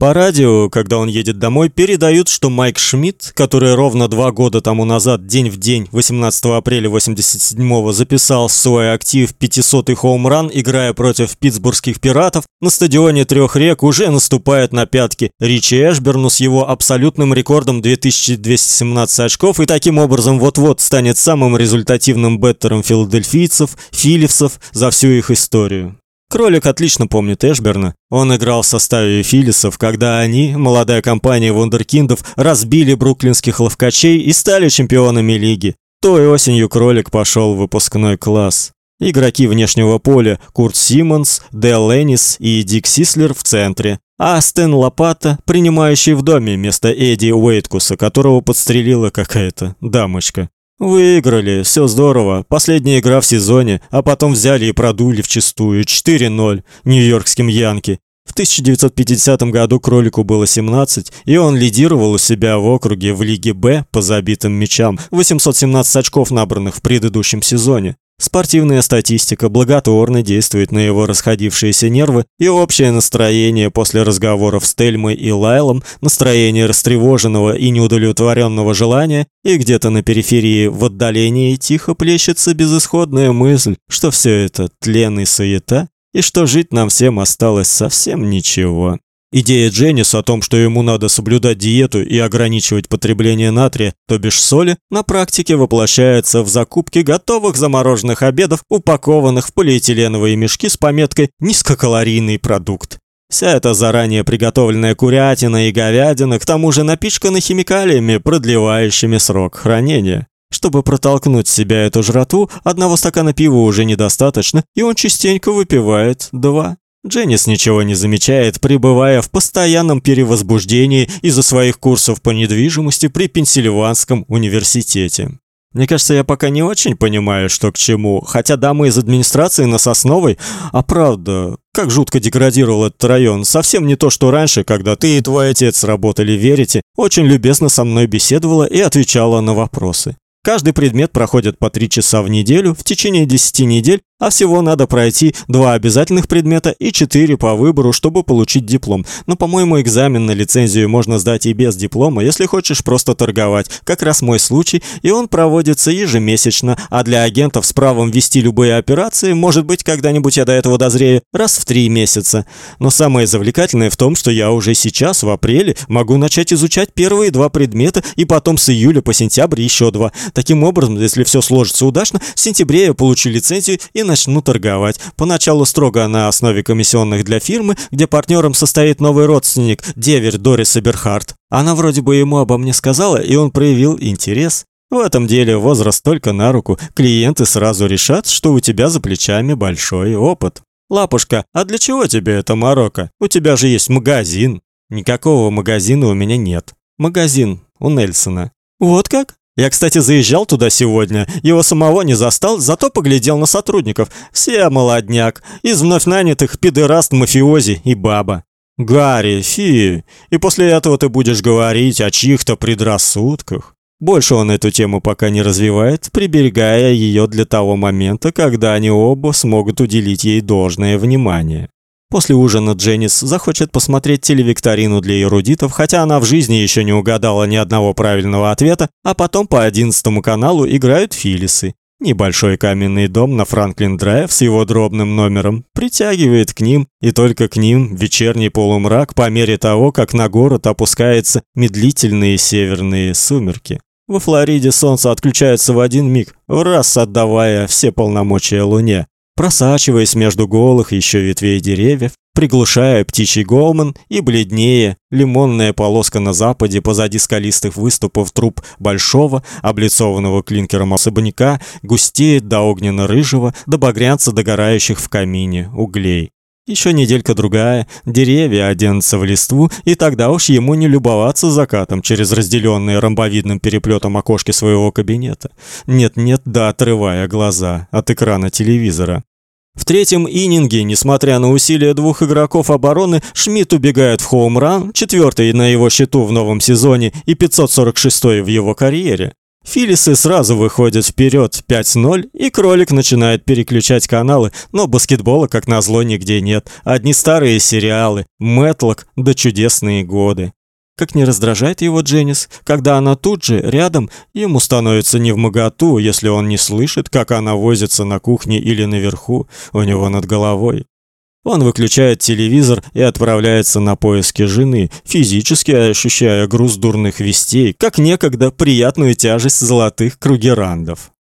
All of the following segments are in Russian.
По радио, когда он едет домой, передают, что Майк Шмидт, который ровно два года тому назад, день в день, 18 апреля 87-го, записал свой актив 500-й хоумран, играя против питтсбургских пиратов, на стадионе Трех рек уже наступает на пятки Ричи Эшберну с его абсолютным рекордом 2217 очков и таким образом вот-вот станет самым результативным беттером филадельфийцев, филипсов за всю их историю. Кролик отлично помнит Эшберна. Он играл в составе Филисов, когда они, молодая компания вундеркиндов, разбили бруклинских ловкачей и стали чемпионами лиги. Той осенью Кролик пошел в выпускной класс. Игроки внешнего поля Курт Симмонс, Дэл Леннис и Дик Сислер в центре, а Стэн Лопата, принимающий в доме вместо Эдди Уэйткуса, которого подстрелила какая-то дамочка. Выиграли, все здорово. Последняя игра в сезоне, а потом взяли и продули в чистую 4:0 нью-йоркским Янки. В 1950 году Кролику было 17, и он лидировал у себя в округе в Лиге Б по забитым мячам, 817 очков набранных в предыдущем сезоне. Спортивная статистика благотворно действует на его расходившиеся нервы, и общее настроение после разговоров с Тельмой и Лайлом, настроение растревоженного и неудовлетворенного желания, и где-то на периферии в отдалении тихо плещется безысходная мысль, что все это тлен и суета, и что жить нам всем осталось совсем ничего. Идея Дженнис о том, что ему надо соблюдать диету и ограничивать потребление натрия, то бишь соли, на практике воплощается в закупке готовых замороженных обедов, упакованных в полиэтиленовые мешки с пометкой «низкокалорийный продукт». Вся эта заранее приготовленная курятина и говядина к тому же напичкана химикалиями, продлевающими срок хранения. Чтобы протолкнуть себя эту жратву, одного стакана пива уже недостаточно, и он частенько выпивает два. Дженнис ничего не замечает, пребывая в постоянном перевозбуждении из-за своих курсов по недвижимости при Пенсильванском университете. Мне кажется, я пока не очень понимаю, что к чему, хотя дамы из администрации на Сосновой, а правда, как жутко деградировал этот район, совсем не то, что раньше, когда ты и твой отец работали верите, очень любезно со мной беседовала и отвечала на вопросы. Каждый предмет проходит по 3 часа в неделю в течение 10 недель а всего надо пройти два обязательных предмета и четыре по выбору, чтобы получить диплом. Но, по-моему, экзамен на лицензию можно сдать и без диплома, если хочешь просто торговать. Как раз мой случай, и он проводится ежемесячно, а для агентов с правом вести любые операции, может быть, когда-нибудь я до этого дозрею, раз в три месяца. Но самое завлекательное в том, что я уже сейчас, в апреле, могу начать изучать первые два предмета и потом с июля по сентябрь еще два. Таким образом, если все сложится удачно, в сентябре я получу лицензию и начну торговать. Поначалу строго на основе комиссионных для фирмы, где партнером состоит новый родственник, деверь Дорис Эберхард. Она вроде бы ему обо мне сказала, и он проявил интерес. В этом деле возраст только на руку. Клиенты сразу решат, что у тебя за плечами большой опыт. Лапушка, а для чего тебе это Марокко? У тебя же есть магазин. Никакого магазина у меня нет. Магазин у Нельсона. Вот как? Я, кстати, заезжал туда сегодня. Его самого не застал, зато поглядел на сотрудников. Все молодняк. Из вновь нанятых педераст, мафиози и баба. Гарри, фи. И после этого ты будешь говорить о чьих-то предрассудках. Больше он эту тему пока не развивает, приберегая ее для того момента, когда они оба смогут уделить ей должное внимание. После ужина Дженнис захочет посмотреть телевикторину для эрудитов, хотя она в жизни еще не угадала ни одного правильного ответа, а потом по одиннадцатому каналу играют Филисы. Небольшой каменный дом на Франклин-драйв с его дробным номером притягивает к ним, и только к ним вечерний полумрак по мере того, как на город опускаются медлительные северные сумерки. Во Флориде солнце отключается в один миг, в раз отдавая все полномочия луне просачиваясь между голых еще ветвей деревьев, приглушая птичий гомон и бледнее лимонная полоска на западе позади скалистых выступов труб большого, облицованного клинкером особняка, густеет до огненно-рыжего, до багрянца догорающих в камине углей. Еще неделька-другая, деревья оденутся в листву, и тогда уж ему не любоваться закатом через разделенные ромбовидным переплетом окошки своего кабинета. Нет-нет, да отрывая глаза от экрана телевизора. В третьем ининге, несмотря на усилия двух игроков обороны, Шмидт убегает в хоум-ран, четвертый на его счету в новом сезоне и 546 в его карьере. Филисы сразу выходят вперед 5-0, и кролик начинает переключать каналы, но баскетбола, как назло, нигде нет. Одни старые сериалы, Мэтлок да чудесные годы. Как не раздражает его Дженнис, когда она тут же, рядом, ему становится не в моготу, если он не слышит, как она возится на кухне или наверху, у него над головой. Он выключает телевизор и отправляется на поиски жены, физически ощущая груз дурных вестей, как некогда приятную тяжесть золотых кругерандов.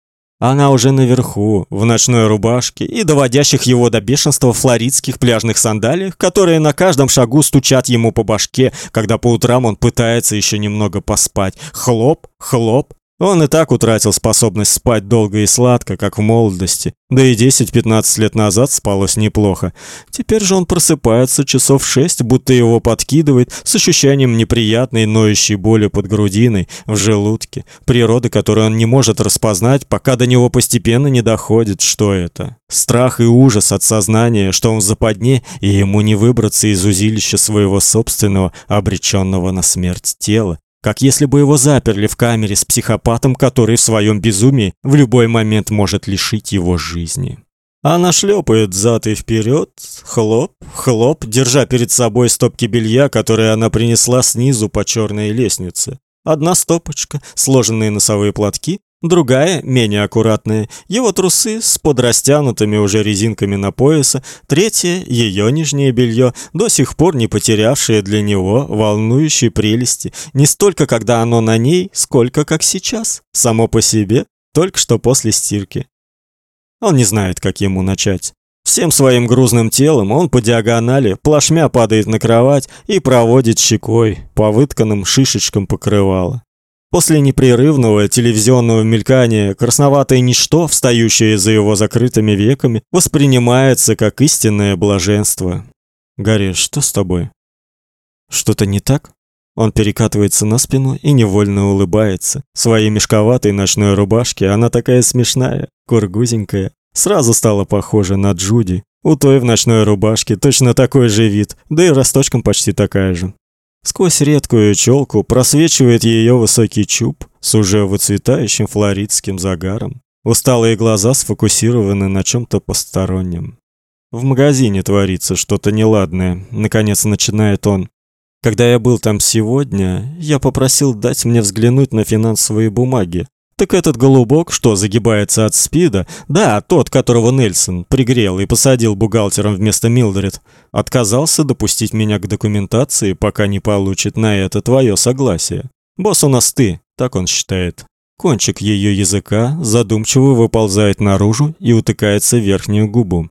Она уже наверху, в ночной рубашке и доводящих его до бешенства флоридских пляжных сандалиях, которые на каждом шагу стучат ему по башке, когда по утрам он пытается еще немного поспать. Хлоп, хлоп, он и так утратил способность спать долго и сладко, как в молодости. Да и 10-15 лет назад спалось неплохо. Теперь же он просыпается часов шесть, будто его подкидывает, с ощущением неприятной ноющей боли под грудиной, в желудке, природы, которую он не может распознать, пока до него постепенно не доходит, что это. Страх и ужас от сознания, что он в западне, и ему не выбраться из узилища своего собственного, обреченного на смерть тела, как если бы его заперли в камере с психопатом, который в своем безумии в любой момент может лишить его жизни. Она шлепает зад и вперед, хлоп, хлоп, держа перед собой стопки белья, которые она принесла снизу по черной лестнице. Одна стопочка, сложенные носовые платки, Другая, менее аккуратная, его трусы с подрастянутыми уже резинками на поясе, третья ее нижнее белье, до сих пор не потерявшее для него волнующей прелести, не столько когда оно на ней, сколько как сейчас, само по себе, только что после стирки. Он не знает, как ему начать. Всем своим грузным телом он по диагонали плашмя падает на кровать и проводит щекой по вытканным шишечкам покрывала. После непрерывного телевизионного мелькания красноватое ничто, встающее за его закрытыми веками, воспринимается как истинное блаженство. Гарри, что с тобой? Что-то не так? Он перекатывается на спину и невольно улыбается. В своей мешковатой ночной рубашке она такая смешная, кургузенькая. Сразу стала похожа на Джуди. У той в ночной рубашке точно такой же вид, да и росточком почти такая же. Сквозь редкую челку просвечивает ее высокий чуб с уже выцветающим флоридским загаром. Усталые глаза сфокусированы на чем то постороннем. В магазине творится что-то неладное, наконец начинает он. Когда я был там сегодня, я попросил дать мне взглянуть на финансовые бумаги. Так этот голубок, что загибается от спида, да, тот, которого Нельсон пригрел и посадил бухгалтером вместо Милдред, отказался допустить меня к документации, пока не получит на это твое согласие. Босс у нас ты, так он считает. Кончик ее языка задумчиво выползает наружу и утыкается в верхнюю губу.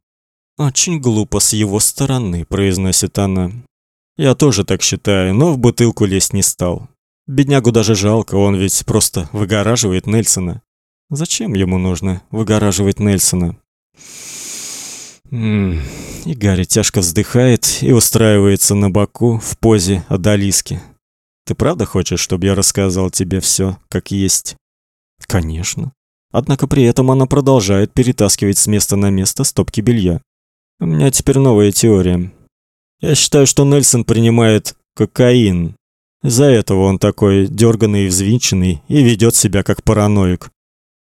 Очень глупо с его стороны, произносит она. Я тоже так считаю, но в бутылку лезть не стал. Беднягу даже жалко, он ведь просто выгораживает Нельсона. Зачем ему нужно выгораживать Нельсона? И Гарри тяжко вздыхает и устраивается на боку в позе одолиски. Ты правда хочешь, чтобы я рассказал тебе все, как есть? Конечно. Однако при этом она продолжает перетаскивать с места на место стопки белья. У меня теперь новая теория. Я считаю, что Нельсон принимает кокаин. Из-за этого он такой дерганный и взвинченный и ведет себя как параноик.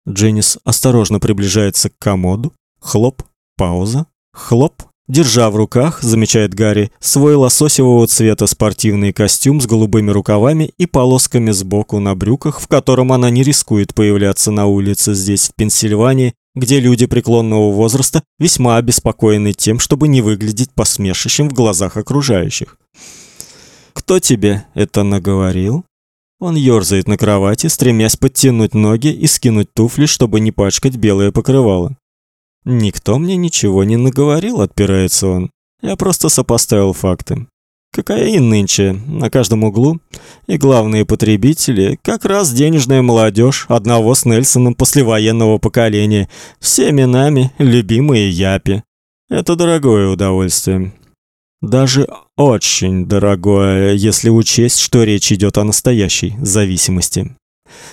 Дженнис осторожно приближается к комоду. Хлоп, пауза, хлоп. Держа в руках, замечает Гарри, свой лососевого цвета спортивный костюм с голубыми рукавами и полосками сбоку на брюках, в котором она не рискует появляться на улице здесь, в Пенсильвании, где люди преклонного возраста весьма обеспокоены тем, чтобы не выглядеть посмешищем в глазах окружающих. Кто тебе это наговорил? Он ёрзает на кровати, стремясь подтянуть ноги и скинуть туфли, чтобы не пачкать белое покрывало. Никто мне ничего не наговорил, отпирается он. Я просто сопоставил факты. Кокаин нынче на каждом углу, и главные потребители как раз денежная молодежь одного с Нельсоном послевоенного поколения, всеми нами любимые япи. Это дорогое удовольствие. Даже очень дорогое, если учесть, что речь идет о настоящей зависимости.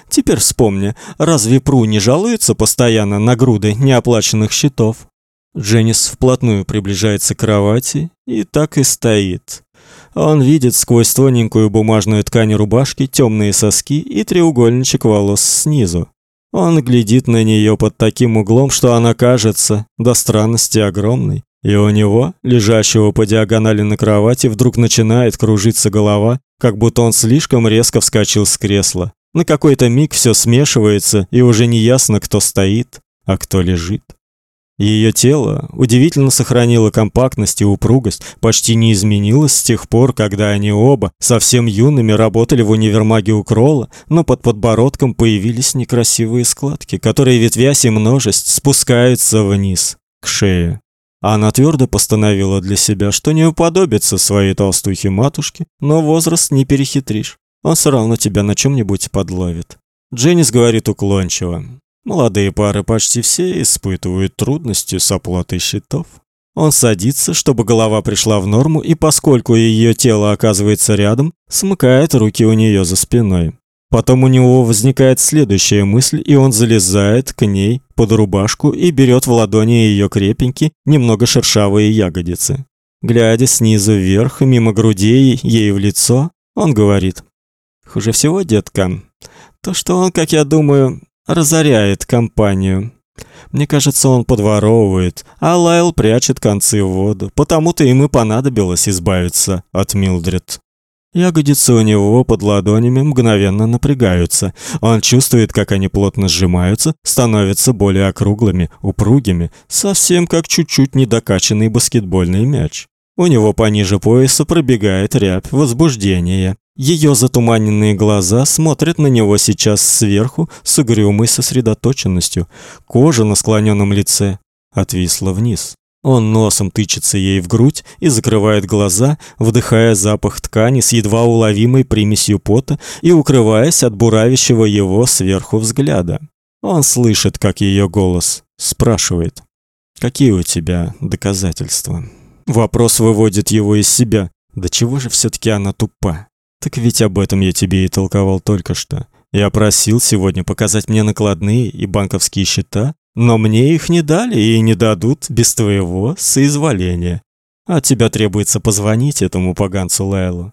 Теперь вспомни, разве Пру не жалуется постоянно на груды неоплаченных счетов? Дженнис вплотную приближается к кровати и так и стоит. Он видит сквозь тоненькую бумажную ткань рубашки темные соски и треугольничек волос снизу. Он глядит на нее под таким углом, что она кажется до странности огромной. И у него, лежащего по диагонали на кровати, вдруг начинает кружиться голова, как будто он слишком резко вскочил с кресла. На какой-то миг все смешивается, и уже не ясно, кто стоит, а кто лежит. Ее тело удивительно сохранило компактность и упругость, почти не изменилось с тех пор, когда они оба совсем юными работали в универмаге у Кролла, но под подбородком появились некрасивые складки, которые ветвясь и множесть спускаются вниз к шее. Она твердо постановила для себя, что не уподобится своей толстухе матушке, но возраст не перехитришь. Он все равно тебя на чем нибудь подловит. Дженнис говорит уклончиво: Молодые пары почти все испытывают трудности с оплатой счетов. Он садится, чтобы голова пришла в норму, и поскольку ее тело оказывается рядом, смыкает руки у нее за спиной. Потом у него возникает следующая мысль, и он залезает к ней под рубашку и берет в ладони ее крепенькие, немного шершавые ягодицы. Глядя снизу вверх, мимо грудей, ей в лицо, он говорит: "Хуже всего, детка, то, что он, как я думаю, разоряет компанию. Мне кажется, он подворовывает, а Лайл прячет концы в воду. Потому-то и понадобилось избавиться от Милдред. Ягодицы у него под ладонями мгновенно напрягаются. Он чувствует, как они плотно сжимаются, становятся более округлыми, упругими, совсем как чуть-чуть недокачанный баскетбольный мяч. У него пониже пояса пробегает рябь возбуждения. Ее затуманенные глаза смотрят на него сейчас сверху с угрюмой сосредоточенностью. Кожа на склоненном лице отвисла вниз. Он носом тычется ей в грудь и закрывает глаза, вдыхая запах ткани с едва уловимой примесью пота и укрываясь от буравящего его сверху взгляда. Он слышит, как ее голос спрашивает: "Какие у тебя доказательства?" Вопрос выводит его из себя. Да чего же все таки она тупа? Так ведь об этом я тебе и толковал только что. Я просил сегодня показать мне накладные и банковские счета, но мне их не дали и не дадут без твоего соизволения. От тебя требуется позвонить этому поганцу Лайлу.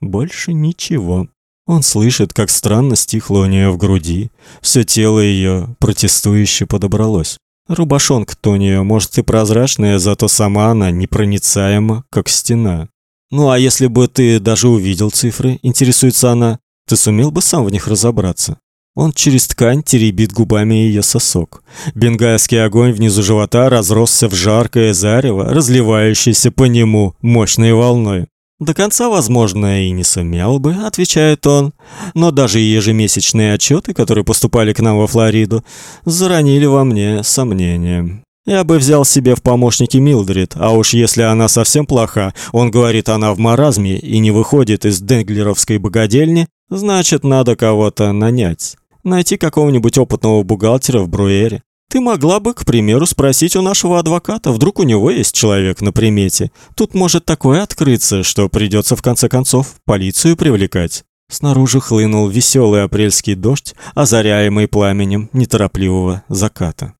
Больше ничего. Он слышит, как странно стихло у нее в груди. Все тело ее протестующе подобралось. Рубашонка-то у нее, может, и прозрачная, зато сама она непроницаема, как стена. Ну а если бы ты даже увидел цифры, интересуется она, ты сумел бы сам в них разобраться? Он через ткань теребит губами ее сосок. Бенгальский огонь внизу живота разросся в жаркое зарево, разливающееся по нему мощной волной. До конца, возможно, и не сумел бы, отвечает он. Но даже ежемесячные отчеты, которые поступали к нам во Флориду, заронили во мне сомнения. Я бы взял себе в помощники Милдред, а уж если она совсем плоха, он говорит, она в маразме и не выходит из Денглеровской богадельни, значит, надо кого-то нанять. Найти какого-нибудь опытного бухгалтера в Бруэре. Ты могла бы, к примеру, спросить у нашего адвоката, вдруг у него есть человек на примете. Тут может такое открыться, что придется в конце концов полицию привлекать. Снаружи хлынул веселый апрельский дождь, озаряемый пламенем неторопливого заката.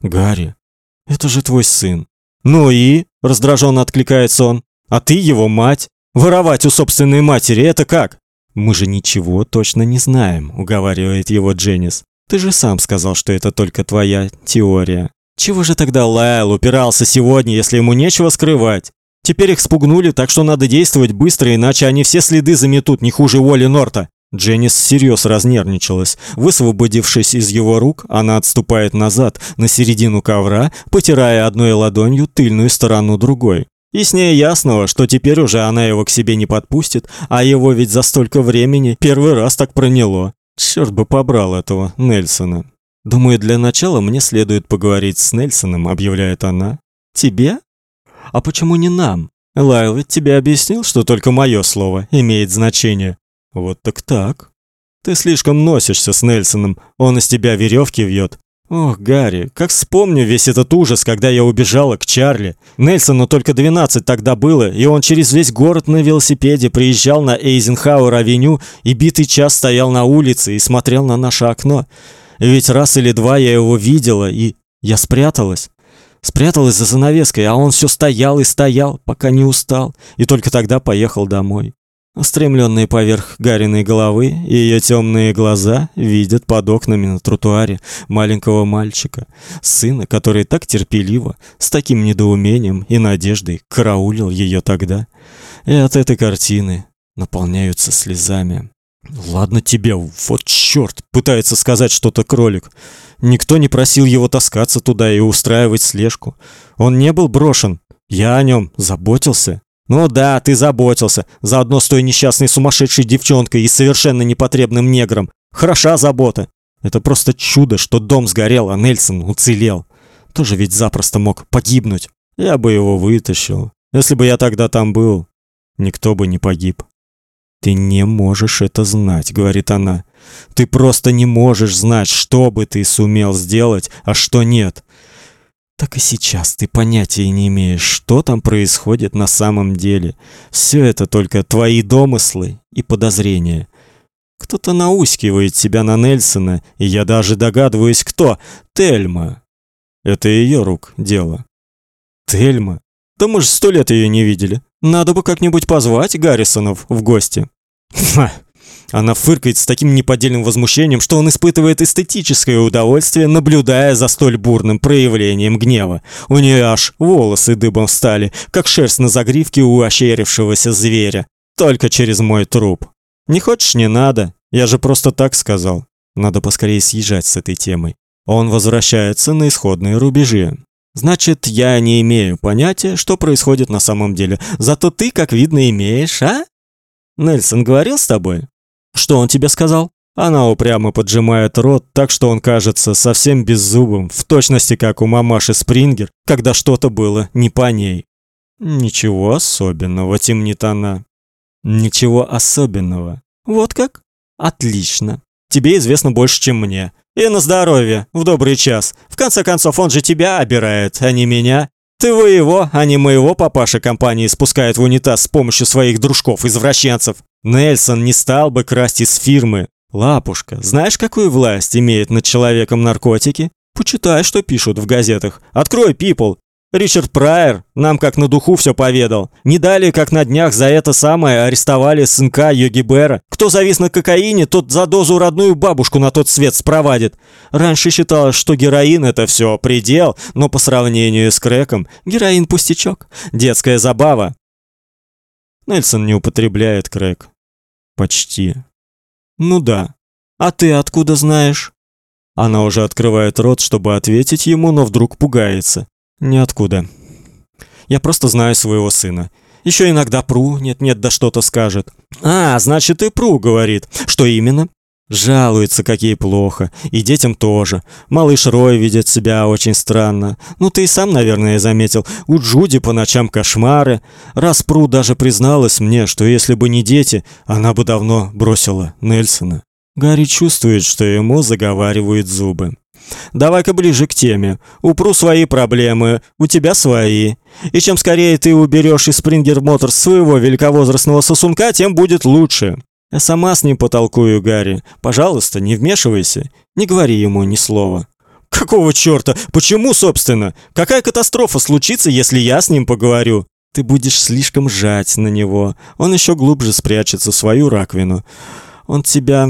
Гарри, это же твой сын. Ну и, раздраженно откликается он. А ты его мать. Воровать у собственной матери это как? Мы же ничего точно не знаем, уговаривает его Дженнис. Ты же сам сказал, что это только твоя теория. Чего же тогда Лайл упирался сегодня, если ему нечего скрывать? Теперь их спугнули, так что надо действовать быстро, иначе они все следы заметут не хуже Уолли Норта. Дженнис всерьез разнервничалась. Высвободившись из его рук, она отступает назад, на середину ковра, потирая одной ладонью тыльную сторону другой. И с ней ясного, что теперь уже она его к себе не подпустит, а его ведь за столько времени первый раз так проняло. Черт бы побрал этого Нельсона. Думаю, для начала мне следует поговорить с Нельсоном, объявляет она. Тебе? А почему не нам? Лайл ведь тебе объяснил, что только мое слово имеет значение. Вот так так. Ты слишком носишься с Нельсоном, он из тебя веревки вьет. Ох, Гарри, как вспомню весь этот ужас, когда я убежала к Чарли. Нельсону только 12 тогда было, и он через весь город на велосипеде приезжал на Эйзенхауэр-авеню и битый час стоял на улице и смотрел на наше окно. Ведь раз или два я его видела, и я спряталась. Спряталась за занавеской, а он все стоял и стоял, пока не устал, и только тогда поехал домой. Устремленные поверх Гариной головы и ее темные глаза видят под окнами на тротуаре маленького мальчика, сына, который так терпеливо, с таким недоумением и надеждой караулил ее тогда. И от этой картины наполняются слезами. Ладно тебе, вот чёрт, пытается сказать что-то кролик. Никто не просил его таскаться туда и устраивать слежку. Он не был брошен. Я о нем заботился. Ну да, ты заботился, заодно с той несчастной сумасшедшей девчонкой и совершенно непотребным негром. Хороша забота. Это просто чудо, что дом сгорел, а Нельсон уцелел. Тоже ведь запросто мог погибнуть. Я бы его вытащил. Если бы я тогда там был, никто бы не погиб. Ты не можешь это знать, говорит она. Ты просто не можешь знать, что бы ты сумел сделать, а что нет. Так и сейчас ты понятия не имеешь, что там происходит на самом деле. Все это только твои домыслы и подозрения. Кто-то наускивает тебя на Нельсона, и я даже догадываюсь, кто. Тельма. Это ее рук дело. Тельма? Да мы же сто лет ее не видели. Надо бы как-нибудь позвать Гаррисонов в гости. Ха. Она фыркает с таким неподдельным возмущением, что он испытывает эстетическое удовольствие, наблюдая за столь бурным проявлением гнева. У нее аж волосы дыбом встали, как шерсть на загривке у ощерившегося зверя. Только через мой труп. Не хочешь, не надо. Я же просто так сказал. Надо поскорее съезжать с этой темой. Он возвращается на исходные рубежи. Значит, я не имею понятия, что происходит на самом деле. Зато ты, как видно, имеешь, а? Нельсон говорил с тобой? Что он тебе сказал? Она упрямо поджимает рот, так что он кажется совсем беззубым, в точности как у мамаши Спрингер, когда что-то было не по ней. Ничего особенного, темнит она. Ничего особенного. Вот как? Отлично. Тебе известно больше, чем мне. И на здоровье, в добрый час. В конце концов, он же тебя обирает, а не меня. Ты его, а не моего папаша компании спускает в унитаз с помощью своих дружков-извращенцев. Нельсон не стал бы красть из фирмы. Лапушка, знаешь, какую власть имеет над человеком наркотики? Почитай, что пишут в газетах. Открой People. Ричард Прайер нам как на духу все поведал. Не далее, как на днях за это самое арестовали сынка Йоги Бера. Кто завис на кокаине, тот за дозу родную бабушку на тот свет спровадит. Раньше считалось, что героин это все предел, но по сравнению с крэком героин пустячок, детская забава. Нельсон не употребляет крэк. Почти. Ну да. А ты откуда знаешь? Она уже открывает рот, чтобы ответить ему, но вдруг пугается. Ниоткуда. Я просто знаю своего сына. Еще иногда Пру нет-нет да что-то скажет. А, значит и Пру говорит. Что именно? Жалуется, как ей плохо, и детям тоже. Малыш Рой ведет себя очень странно. Ну ты и сам, наверное, заметил. У Джуди по ночам кошмары. Раз Пру даже призналась мне, что если бы не дети, она бы давно бросила Нельсона. Гарри чувствует, что ему заговаривают зубы. Давай-ка ближе к теме. У Пру свои проблемы, у тебя свои. И чем скорее ты уберешь из Спрингер Моторс своего великовозрастного сосунка, тем будет лучше. Я сама с ним потолкую, Гарри. Пожалуйста, не вмешивайся. Не говори ему ни слова. Какого чёрта? Почему, собственно? Какая катастрофа случится, если я с ним поговорю? Ты будешь слишком жать на него. Он ещё глубже спрячется в свою раковину. Он тебя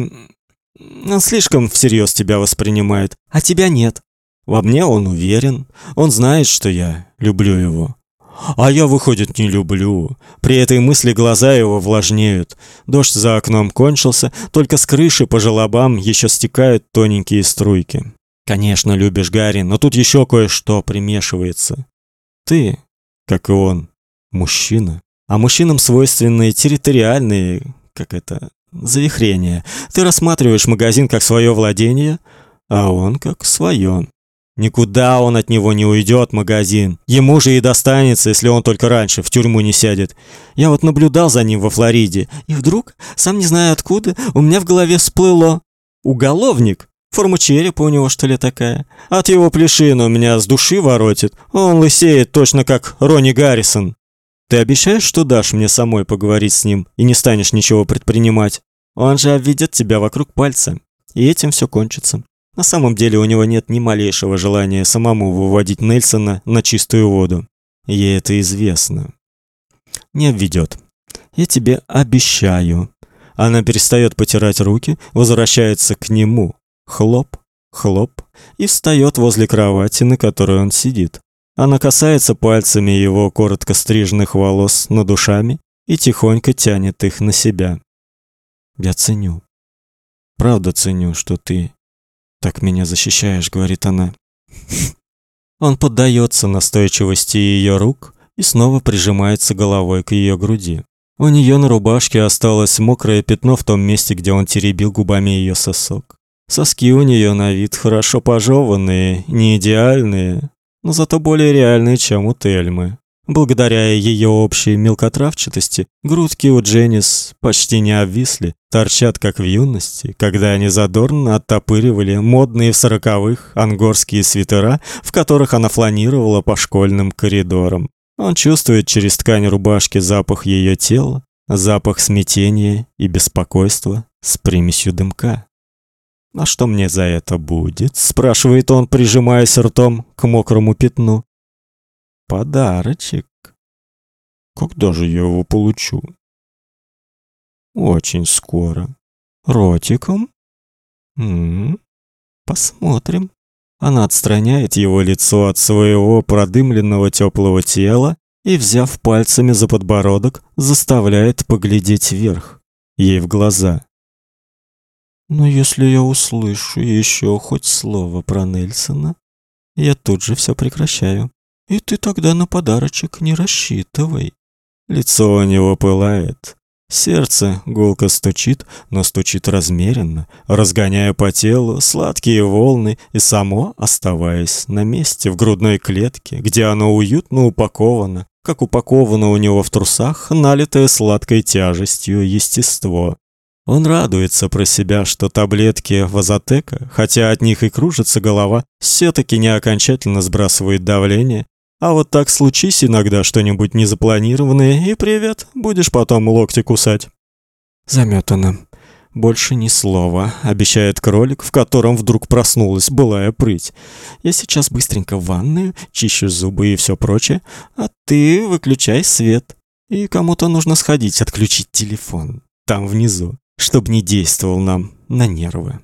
он слишком всерьез тебя воспринимает, а тебя нет. Во мне он уверен. Он знает, что я люблю его. А я, выходит, не люблю. При этой мысли глаза его влажнеют. Дождь за окном кончился, только с крыши по желобам еще стекают тоненькие струйки. Конечно, любишь Гарри, но тут еще кое-что примешивается. Ты, как и он, мужчина. А мужчинам свойственны территориальные, как это, завихрения. Ты рассматриваешь магазин как свое владение, а он как свое. Никуда он от него не уйдет, магазин. Ему же и достанется, если он только раньше в тюрьму не сядет. Я вот наблюдал за ним во Флориде, и вдруг, сам не знаю откуда, у меня в голове всплыло. Уголовник? Форма черепа у него, что ли, такая? От его плешины у меня с души воротит. Он лысеет точно как Ронни Гаррисон. Ты обещаешь, что дашь мне самой поговорить с ним и не станешь ничего предпринимать? Он же обведет тебя вокруг пальца, и этим все кончится. На самом деле у него нет ни малейшего желания самому выводить Нельсона на чистую воду. Ей это известно. Не обведет. Я тебе обещаю. Она перестает потирать руки, возвращается к нему. Хлоп, хлоп и встает возле кровати, на которой он сидит. Она касается пальцами его коротко стриженных волос над ушами и тихонько тянет их на себя. Я ценю. Правда ценю, что ты так меня защищаешь, говорит она. Он поддается настойчивости ее рук и снова прижимается головой к ее груди. У нее на рубашке осталось мокрое пятно в том месте, где он теребил губами ее сосок. Соски у нее на вид хорошо пожеванные, не идеальные, но зато более реальные, чем у Тельмы. Благодаря ее общей мелкотравчатости, грудки у Дженнис почти не обвисли, торчат как в юности, когда они задорно оттопыривали модные в сороковых ангорские свитера, в которых она фланировала по школьным коридорам. Он чувствует через ткань рубашки запах ее тела, запах смятения и беспокойства с примесью дымка. «А что мне за это будет?» – спрашивает он, прижимаясь ртом к мокрому пятну. Подарочек. Когда же я его получу? Очень скоро. Ротиком? М -м Посмотрим. Она отстраняет его лицо от своего продымленного теплого тела и, взяв пальцами за подбородок, заставляет поглядеть вверх, ей в глаза. Но если я услышу еще хоть слово про Нельсона, я тут же все прекращаю. И ты тогда на подарочек не рассчитывай. Лицо у него пылает. Сердце гулко стучит, но стучит размеренно, разгоняя по телу сладкие волны и само оставаясь на месте в грудной клетке, где оно уютно упаковано, как упаковано у него в трусах, налитое сладкой тяжестью естество. Он радуется про себя, что таблетки Вазотека, хотя от них и кружится голова, все таки не окончательно сбрасывают давление, а вот так случись иногда что-нибудь незапланированное, и привет, будешь потом локти кусать. Заметано. Больше ни слова, обещает кролик, в котором вдруг проснулась былая прыть. Я сейчас быстренько в ванную, чищу зубы и все прочее, а ты выключай свет. И кому-то нужно сходить отключить телефон там внизу, чтобы не действовал нам на нервы.